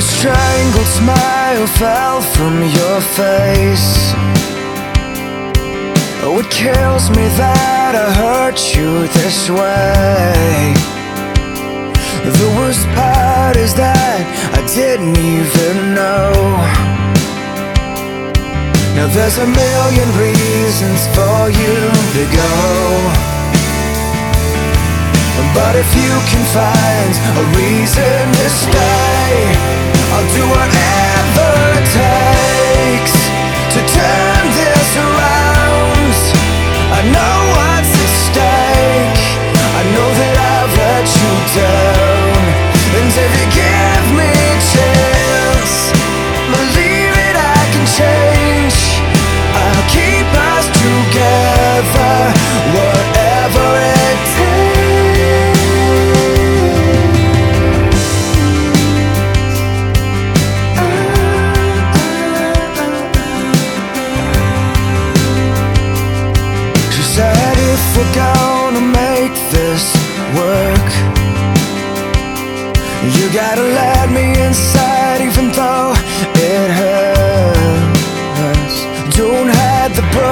A strangled smile fell from your face. Oh, it kills me that I hurt you this way. The worst part is that I didn't even know. Now there's a million reasons for you to go. But if you can find a reason to stay I'll do whatever it takes. Gotta let me inside even though it hurts. Don't hide the burden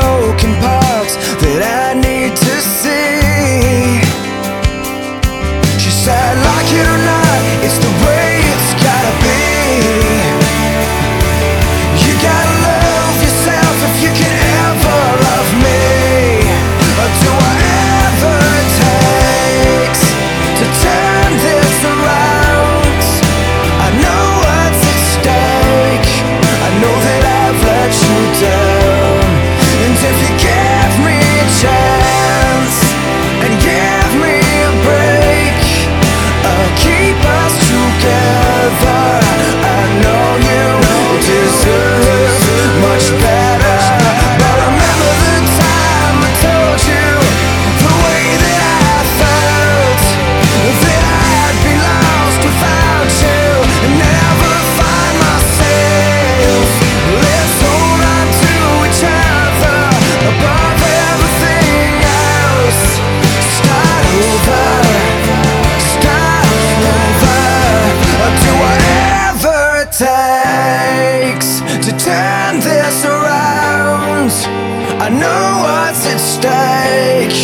what's at stake.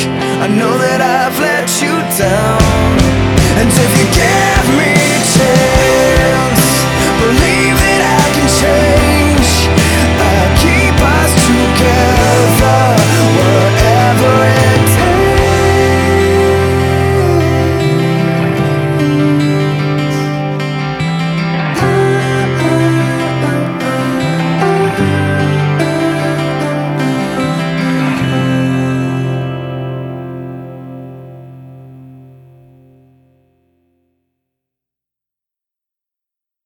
I know that I've let you down. And if you give me